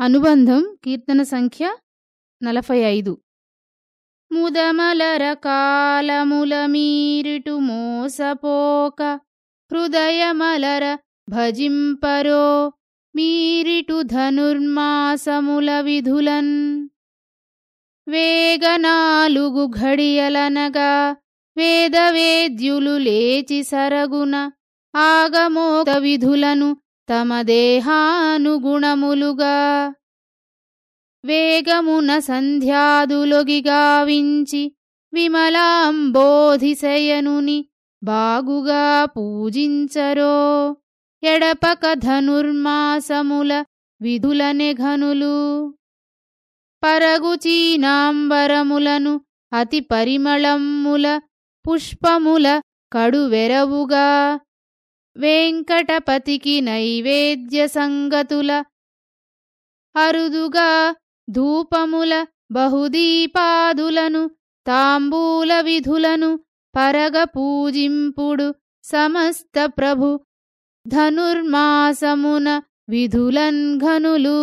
అనుబంధం కీర్తన సంఖ్య నలభై ఐదు. ముదమలర కాలముల మీరిటు మోసపోక హృదయమలర భజింపరో మీరిటు ధనుర్మాసముల విధులన్. వేగ నాలుగు ఘడియలనగా వేదవేద్యులు లేచి సరగున ఆగమోక విధులను తమ దేహానుగుణములుగా వేగమున సంధ్యాదులొగి వించి విమలాంబోధిశయనుని బాగుగా పూజించరో. ఎడపక ధనుర్మాసముల విధులనెఘనులు పరగుచీనాంబరములను అతి పరిమళమ్ముల పుష్పముల కడువెరవుగా వెంకటపతికి నైవేద్య సంగతుల. అరుదుగా ధూపముల బహుదీపాదులను తాంబూల విధులను పరగ పూజింపుడు సమస్త ప్రభు. ధనుర్మాసమున విధులన్ఘనులు